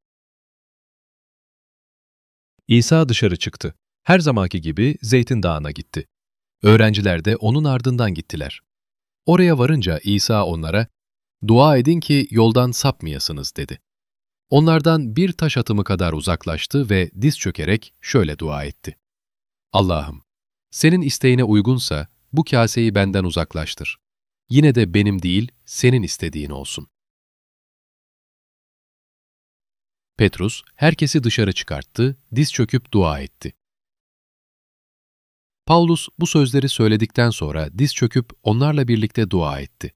İsa dışarı çıktı. Her zamanki gibi Zeytin Dağı'na gitti. Öğrenciler de onun ardından gittiler. Oraya varınca İsa onlara, ''Dua edin ki yoldan sapmayasınız.'' dedi. Onlardan bir taş atımı kadar uzaklaştı ve diz çökerek şöyle dua etti. ''Allah'ım, senin isteğine uygunsa bu kaseyi benden uzaklaştır. Yine de benim değil, senin istediğin olsun. Petrus, herkesi dışarı çıkarttı, diz çöküp dua etti. Paulus bu sözleri söyledikten sonra diz çöküp onlarla birlikte dua etti.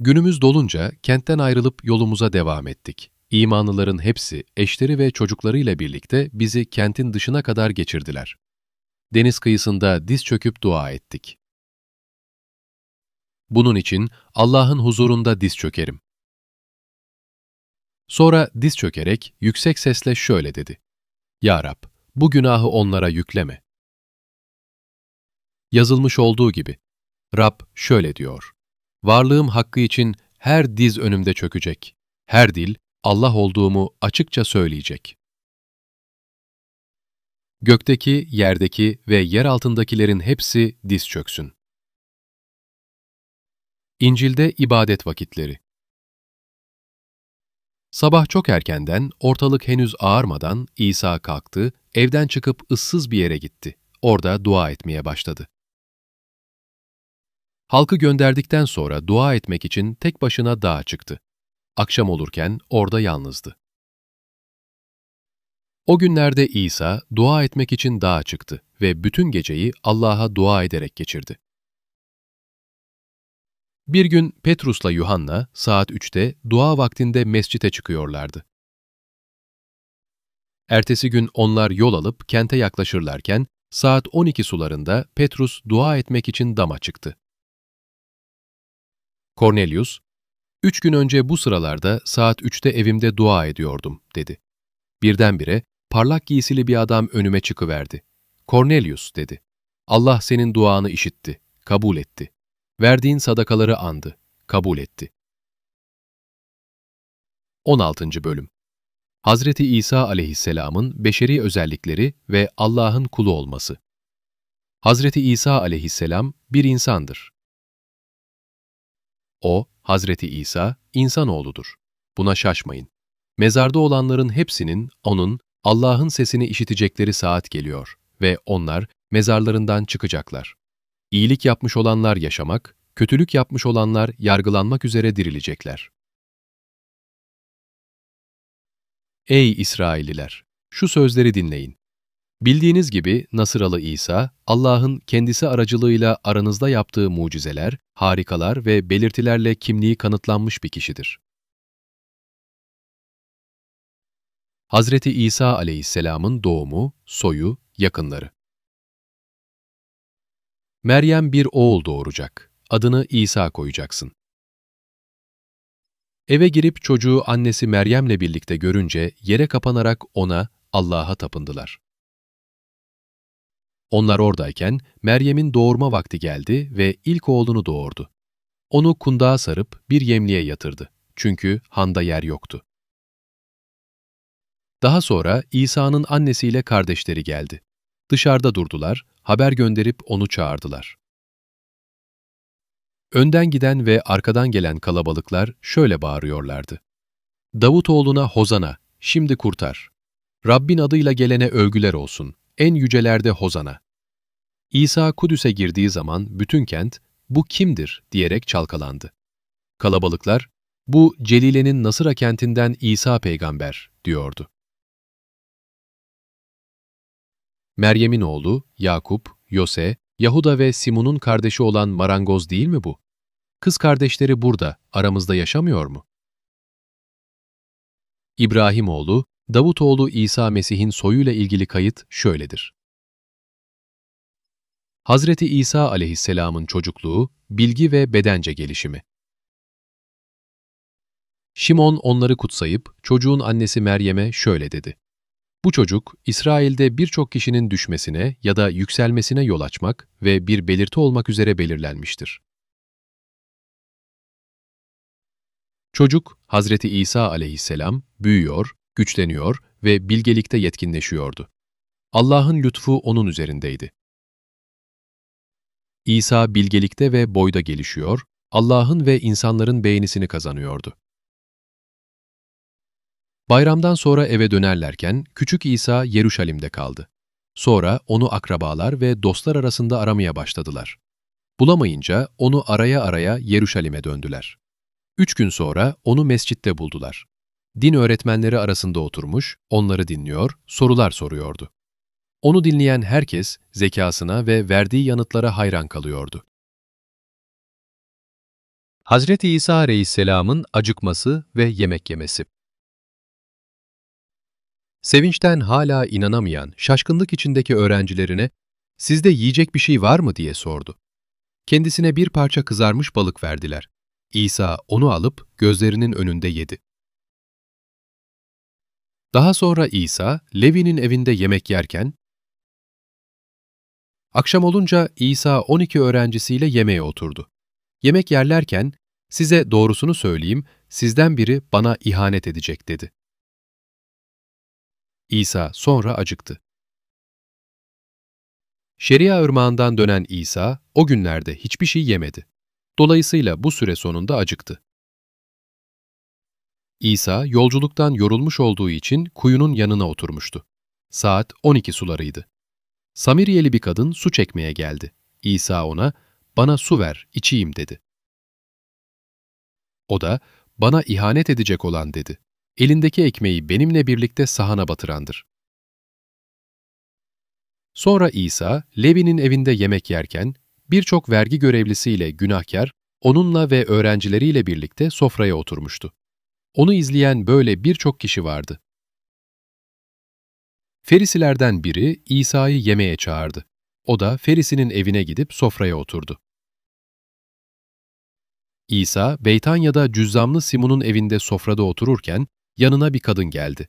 Günümüz dolunca kentten ayrılıp yolumuza devam ettik. İmanlıların hepsi, eşleri ve çocuklarıyla birlikte bizi kentin dışına kadar geçirdiler deniz kıyısında diz çöküp dua ettik. Bunun için Allah'ın huzurunda diz çökerim. Sonra diz çökerek yüksek sesle şöyle dedi. Ya Rab, bu günahı onlara yükleme. Yazılmış olduğu gibi, Rab şöyle diyor. Varlığım hakkı için her diz önümde çökecek. Her dil, Allah olduğumu açıkça söyleyecek gökteki, yerdeki ve yer altındakilerin hepsi diz çöksün. İncil'de ibadet vakitleri Sabah çok erkenden, ortalık henüz ağarmadan İsa kalktı, evden çıkıp ıssız bir yere gitti. Orada dua etmeye başladı. Halkı gönderdikten sonra dua etmek için tek başına dağa çıktı. Akşam olurken orada yalnızdı. O günlerde İsa dua etmek için dağa çıktı ve bütün geceyi Allah'a dua ederek geçirdi. Bir gün Petrus'la Yuhanna saat 3'te dua vaktinde mescite çıkıyorlardı. Ertesi gün onlar yol alıp kente yaklaşırlarken saat 12 sularında Petrus dua etmek için dama çıktı. Cornelius, üç gün önce bu sıralarda saat 3'te evimde dua ediyordum, dedi. Birdenbire parlak giysili bir adam önüme çıkıverdi. Cornelius dedi. Allah senin duanı işitti, kabul etti. Verdiğin sadakaları andı, kabul etti. 16. Bölüm Hazreti İsa aleyhisselamın beşeri özellikleri ve Allah'ın kulu olması. Hazreti İsa aleyhisselam bir insandır. O, Hazreti İsa, insanoğludur. Buna şaşmayın. Mezarda olanların hepsinin onun, Allah'ın sesini işitecekleri saat geliyor ve onlar mezarlarından çıkacaklar. İyilik yapmış olanlar yaşamak, kötülük yapmış olanlar yargılanmak üzere dirilecekler. Ey İsraililer! Şu sözleri dinleyin. Bildiğiniz gibi Nasıralı İsa, Allah'ın kendisi aracılığıyla aranızda yaptığı mucizeler, harikalar ve belirtilerle kimliği kanıtlanmış bir kişidir. Hazreti İsa aleyhisselamın doğumu, soyu, yakınları. Meryem bir oğul doğuracak. Adını İsa koyacaksın. Eve girip çocuğu annesi Meryem'le birlikte görünce yere kapanarak ona, Allah'a tapındılar. Onlar oradayken Meryem'in doğurma vakti geldi ve ilk oğlunu doğurdu. Onu kundağa sarıp bir yemliğe yatırdı. Çünkü handa yer yoktu. Daha sonra İsa'nın annesiyle kardeşleri geldi. Dışarıda durdular, haber gönderip onu çağırdılar. Önden giden ve arkadan gelen kalabalıklar şöyle bağırıyorlardı. Davutoğluna Hozana, şimdi kurtar. Rabbin adıyla gelene övgüler olsun, en yücelerde Hozana. İsa Kudüs'e girdiği zaman bütün kent, bu kimdir diyerek çalkalandı. Kalabalıklar, bu Celile'nin Nasıra kentinden İsa peygamber diyordu. Meryem'in oğlu, Yakup, Yose, Yahuda ve Simon'un kardeşi olan marangoz değil mi bu? Kız kardeşleri burada, aramızda yaşamıyor mu? İbrahim oğlu, Davutoğlu İsa Mesih'in soyuyla ilgili kayıt şöyledir. Hazreti İsa aleyhisselamın çocukluğu, bilgi ve bedence gelişimi. Şimon onları kutsayıp çocuğun annesi Meryem'e şöyle dedi. Bu çocuk, İsrail'de birçok kişinin düşmesine ya da yükselmesine yol açmak ve bir belirti olmak üzere belirlenmiştir. Çocuk, Hazreti İsa aleyhisselam, büyüyor, güçleniyor ve bilgelikte yetkinleşiyordu. Allah'ın lütfu onun üzerindeydi. İsa bilgelikte ve boyda gelişiyor, Allah'ın ve insanların beğenisini kazanıyordu. Bayramdan sonra eve dönerlerken küçük İsa Yeruşalim'de kaldı. Sonra onu akrabalar ve dostlar arasında aramaya başladılar. Bulamayınca onu araya araya Yeruşalim'e döndüler. Üç gün sonra onu mescitte buldular. Din öğretmenleri arasında oturmuş, onları dinliyor, sorular soruyordu. Onu dinleyen herkes zekasına ve verdiği yanıtlara hayran kalıyordu. Hazreti İsa Aleyhisselam'ın acıkması ve yemek yemesi Sevinçten hala inanamayan, şaşkınlık içindeki öğrencilerine, ''Sizde yiyecek bir şey var mı?'' diye sordu. Kendisine bir parça kızarmış balık verdiler. İsa onu alıp gözlerinin önünde yedi. Daha sonra İsa, Levi'nin evinde yemek yerken, akşam olunca İsa 12 öğrencisiyle yemeğe oturdu. Yemek yerlerken, size doğrusunu söyleyeyim, sizden biri bana ihanet edecek dedi. İsa sonra acıktı. Şeria ırmağından dönen İsa, o günlerde hiçbir şey yemedi. Dolayısıyla bu süre sonunda acıktı. İsa, yolculuktan yorulmuş olduğu için kuyunun yanına oturmuştu. Saat 12 sularıydı. Samiriyeli bir kadın su çekmeye geldi. İsa ona, bana su ver, içeyim dedi. O da, bana ihanet edecek olan dedi elindeki ekmeği benimle birlikte sahana batırandır. Sonra İsa, Levi'nin evinde yemek yerken, birçok vergi görevlisiyle günahkar, onunla ve öğrencileriyle birlikte sofraya oturmuştu. Onu izleyen böyle birçok kişi vardı. Ferisilerden biri İsa'yı yemeğe çağırdı. O da Ferisinin evine gidip sofraya oturdu. İsa, Beytanya'da cüzzamlı Simon'un evinde sofrada otururken, yanına bir kadın geldi.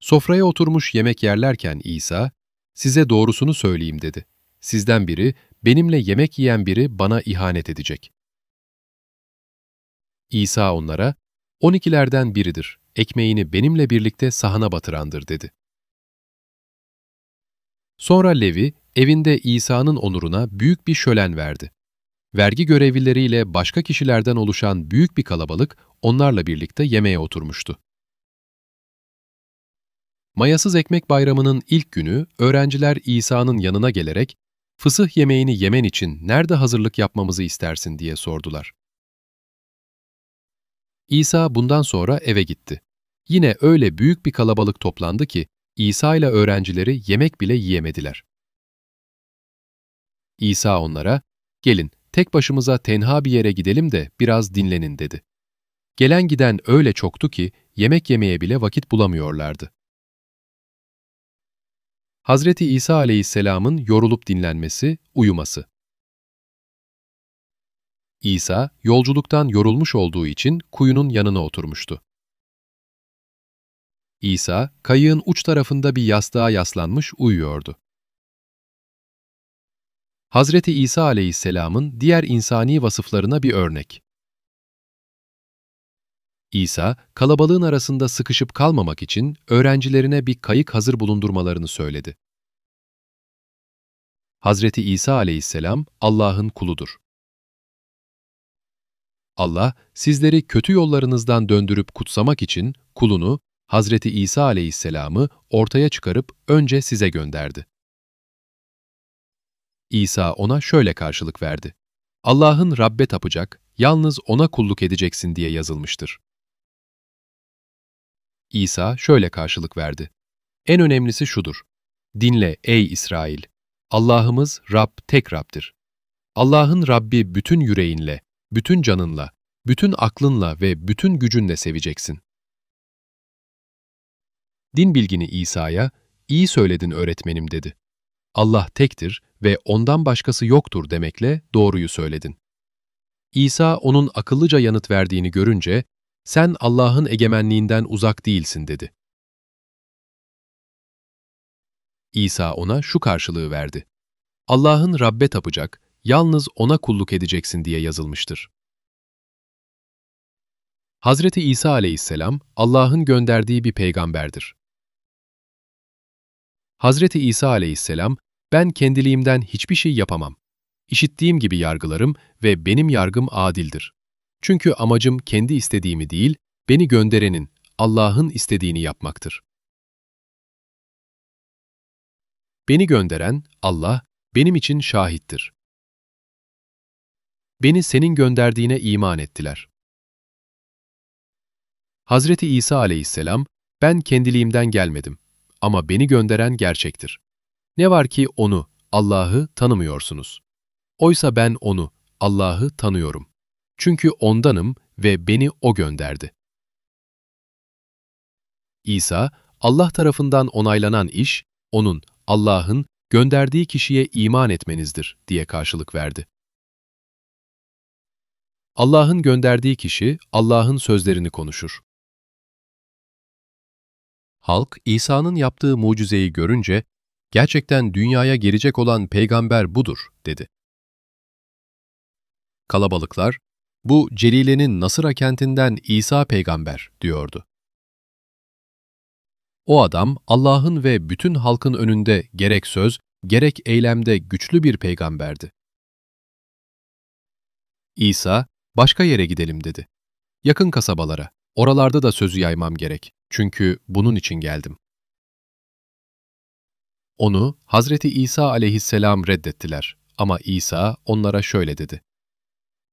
Sofraya oturmuş yemek yerlerken İsa, size doğrusunu söyleyeyim dedi. Sizden biri, benimle yemek yiyen biri bana ihanet edecek. İsa onlara, On biridir, ekmeğini benimle birlikte sahana batırandır dedi. Sonra Levi, evinde İsa'nın onuruna büyük bir şölen verdi. Vergi görevlileriyle başka kişilerden oluşan büyük bir kalabalık onlarla birlikte yemeğe oturmuştu. Mayasız Ekmek Bayramı'nın ilk günü öğrenciler İsa'nın yanına gelerek fısıh yemeğini yemen için nerede hazırlık yapmamızı istersin diye sordular. İsa bundan sonra eve gitti. Yine öyle büyük bir kalabalık toplandı ki İsa ile öğrencileri yemek bile yiyemediler. İsa onlara, gelin tek başımıza tenha bir yere gidelim de biraz dinlenin dedi. Gelen giden öyle çoktu ki yemek yemeye bile vakit bulamıyorlardı. Hazreti İsa aleyhisselamın yorulup dinlenmesi, uyuması. İsa, yolculuktan yorulmuş olduğu için kuyunun yanına oturmuştu. İsa, kayığın uç tarafında bir yastığa yaslanmış uyuyordu. Hazreti İsa aleyhisselamın diğer insani vasıflarına bir örnek. İsa, kalabalığın arasında sıkışıp kalmamak için öğrencilerine bir kayık hazır bulundurmalarını söyledi. Hazreti İsa aleyhisselam Allah'ın kuludur. Allah, sizleri kötü yollarınızdan döndürüp kutsamak için kulunu, Hazreti İsa aleyhisselamı ortaya çıkarıp önce size gönderdi. İsa ona şöyle karşılık verdi. Allah'ın Rabbe tapacak, yalnız O'na kulluk edeceksin diye yazılmıştır. İsa şöyle karşılık verdi. En önemlisi şudur. Dinle ey İsrail! Allah'ımız Rab tek Rab'dir. Allah'ın Rabbi bütün yüreğinle, bütün canınla, bütün aklınla ve bütün gücünle seveceksin. Din bilgini İsa'ya, iyi söyledin öğretmenim dedi. Allah tektir ve ondan başkası yoktur demekle doğruyu söyledin. İsa onun akıllıca yanıt verdiğini görünce, sen Allah'ın egemenliğinden uzak değilsin dedi. İsa ona şu karşılığı verdi. Allah'ın Rabbe tapacak, yalnız O'na kulluk edeceksin diye yazılmıştır. Hazreti İsa aleyhisselam, Allah'ın gönderdiği bir peygamberdir. Hazreti İsa aleyhisselam, ben kendiliğimden hiçbir şey yapamam. İşittiğim gibi yargılarım ve benim yargım adildir. Çünkü amacım kendi istediğimi değil, beni gönderenin, Allah'ın istediğini yapmaktır. Beni gönderen, Allah, benim için şahittir. Beni senin gönderdiğine iman ettiler. Hazreti İsa aleyhisselam, ben kendiliğimden gelmedim ama beni gönderen gerçektir. Ne var ki onu, Allah'ı tanımıyorsunuz. Oysa ben onu, Allah'ı tanıyorum. Çünkü ondanım ve beni O gönderdi. İsa, Allah tarafından onaylanan iş, onun, Allah'ın gönderdiği kişiye iman etmenizdir diye karşılık verdi. Allah'ın gönderdiği kişi, Allah'ın sözlerini konuşur. Halk, İsa'nın yaptığı mucizeyi görünce, gerçekten dünyaya gelecek olan peygamber budur, dedi. Kalabalıklar, bu Celile'nin Nasıra kentinden İsa peygamber, diyordu. O adam, Allah'ın ve bütün halkın önünde gerek söz, gerek eylemde güçlü bir peygamberdi. İsa, başka yere gidelim dedi. Yakın kasabalara, oralarda da sözü yaymam gerek. Çünkü bunun için geldim. Onu Hazreti İsa aleyhisselam reddettiler ama İsa onlara şöyle dedi.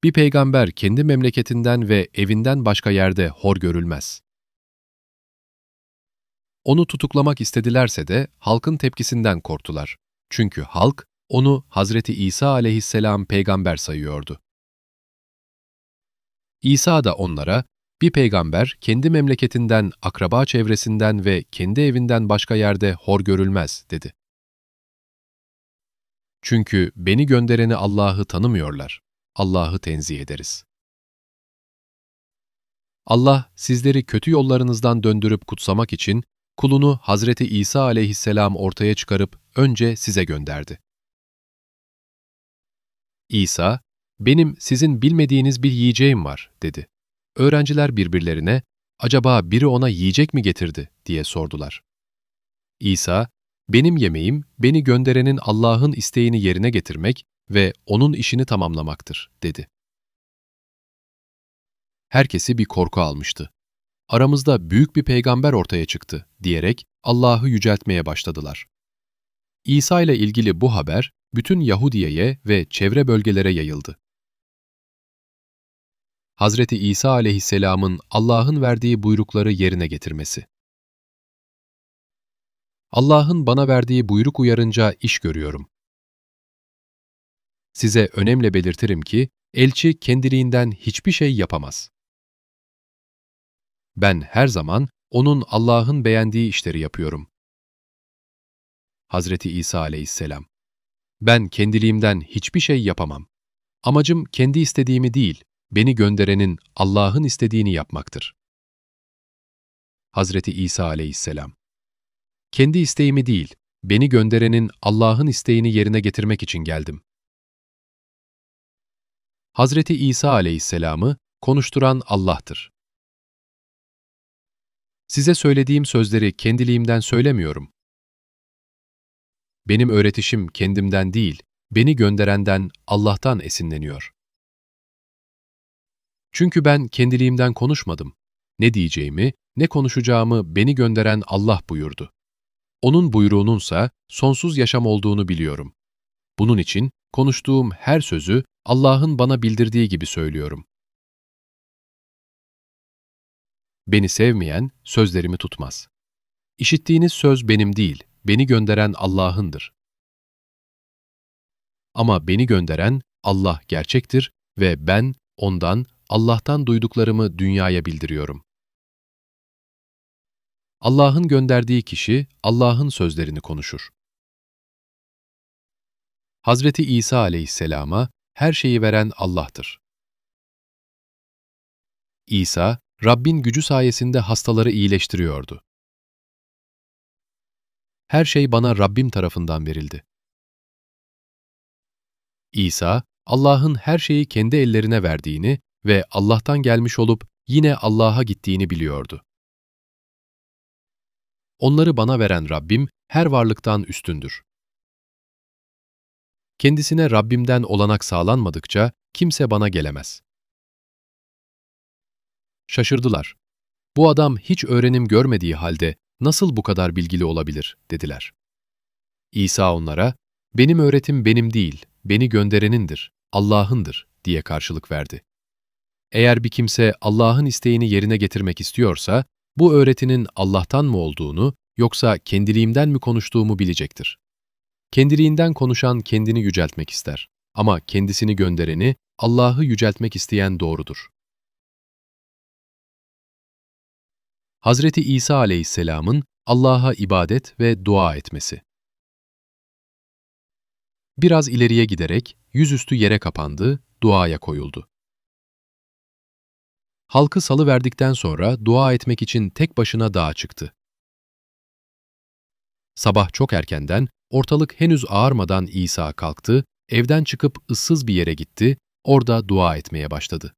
Bir peygamber kendi memleketinden ve evinden başka yerde hor görülmez. Onu tutuklamak istedilerse de halkın tepkisinden korktular. Çünkü halk onu Hazreti İsa aleyhisselam peygamber sayıyordu. İsa da onlara, bir peygamber kendi memleketinden, akraba çevresinden ve kendi evinden başka yerde hor görülmez, dedi. Çünkü beni göndereni Allah'ı tanımıyorlar. Allah'ı tenzih ederiz. Allah sizleri kötü yollarınızdan döndürüp kutsamak için kulunu Hazreti İsa aleyhisselam ortaya çıkarıp önce size gönderdi. İsa, benim sizin bilmediğiniz bir yiyeceğim var, dedi. öğrenciler birbirlerine, acaba biri ona yiyecek mi getirdi diye sordular. İsa, benim yemeğim beni gönderenin Allah'ın isteğini yerine getirmek ve onun işini tamamlamaktır, dedi. Herkesi bir korku almıştı. Aramızda büyük bir peygamber ortaya çıktı diyerek Allah'ı yüceltmeye başladılar. İsa ile ilgili bu haber bütün Yahudiye'ye ve çevre bölgelere yayıldı. Hazreti İsa aleyhisselamın Allah'ın verdiği buyrukları yerine getirmesi. Allah'ın bana verdiği buyruk uyarınca iş görüyorum. Size önemle belirtirim ki, elçi kendiliğinden hiçbir şey yapamaz. Ben her zaman onun Allah'ın beğendiği işleri yapıyorum. Hazreti İsa aleyhisselam Ben kendiliğimden hiçbir şey yapamam. Amacım kendi istediğimi değil, beni gönderenin Allah'ın istediğini yapmaktır. Hazreti İsa aleyhisselam Kendi isteğimi değil, beni gönderenin Allah'ın isteğini yerine getirmek için geldim. Hazreti İsa aleyhisselamı konuşturan Allah'tır. Size söylediğim sözleri kendiliğimden söylemiyorum. Benim öğretişim kendimden değil, beni gönderenden Allah'tan esinleniyor. Çünkü ben kendiliğimden konuşmadım. Ne diyeceğimi, ne konuşacağımı beni gönderen Allah buyurdu. Onun buyruğununsa sonsuz yaşam olduğunu biliyorum. Bunun için konuştuğum her sözü Allah'ın bana bildirdiği gibi söylüyorum. Beni sevmeyen sözlerimi tutmaz. İşittiğiniz söz benim değil, beni gönderen Allah'ındır. Ama beni gönderen Allah gerçektir ve ben ondan, Allah'tan duyduklarımı dünyaya bildiriyorum. Allah'ın gönderdiği kişi Allah'ın sözlerini konuşur. Hazreti İsa aleyhisselama her şeyi veren Allah'tır. İsa, Rabbin gücü sayesinde hastaları iyileştiriyordu. Her şey bana Rabbim tarafından verildi. İsa, Allah'ın her şeyi kendi ellerine verdiğini ve Allah'tan gelmiş olup yine Allah'a gittiğini biliyordu. Onları bana veren Rabbim her varlıktan üstündür. Kendisine Rabbimden olanak sağlanmadıkça kimse bana gelemez. Şaşırdılar. Bu adam hiç öğrenim görmediği halde nasıl bu kadar bilgili olabilir, dediler. İsa onlara, benim öğretim benim değil, beni gönderenindir, Allah'ındır, diye karşılık verdi. Eğer bir kimse Allah'ın isteğini yerine getirmek istiyorsa, bu öğretinin Allah'tan mı olduğunu yoksa kendiliğimden mi konuştuğumu bilecektir. Kendiliğinden konuşan kendini yüceltmek ister ama kendisini göndereni, Allah'ı yüceltmek isteyen doğrudur. Hazreti İsa aleyhisselamın Allah'a ibadet ve dua etmesi. Biraz ileriye giderek yüzüstü yere kapandı, duaya koyuldu. Halkı salı verdikten sonra dua etmek için tek başına dağa çıktı. Sabah çok erkenden, ortalık henüz ağarmadan İsa kalktı, evden çıkıp ıssız bir yere gitti, orada dua etmeye başladı.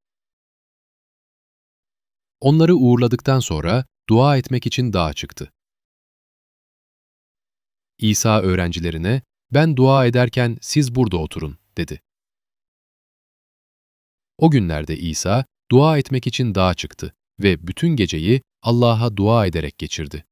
Onları uğurladıktan sonra dua etmek için dağa çıktı. İsa öğrencilerine, ben dua ederken siz burada oturun, dedi. O günlerde İsa, dua etmek için dağa çıktı ve bütün geceyi Allah'a dua ederek geçirdi.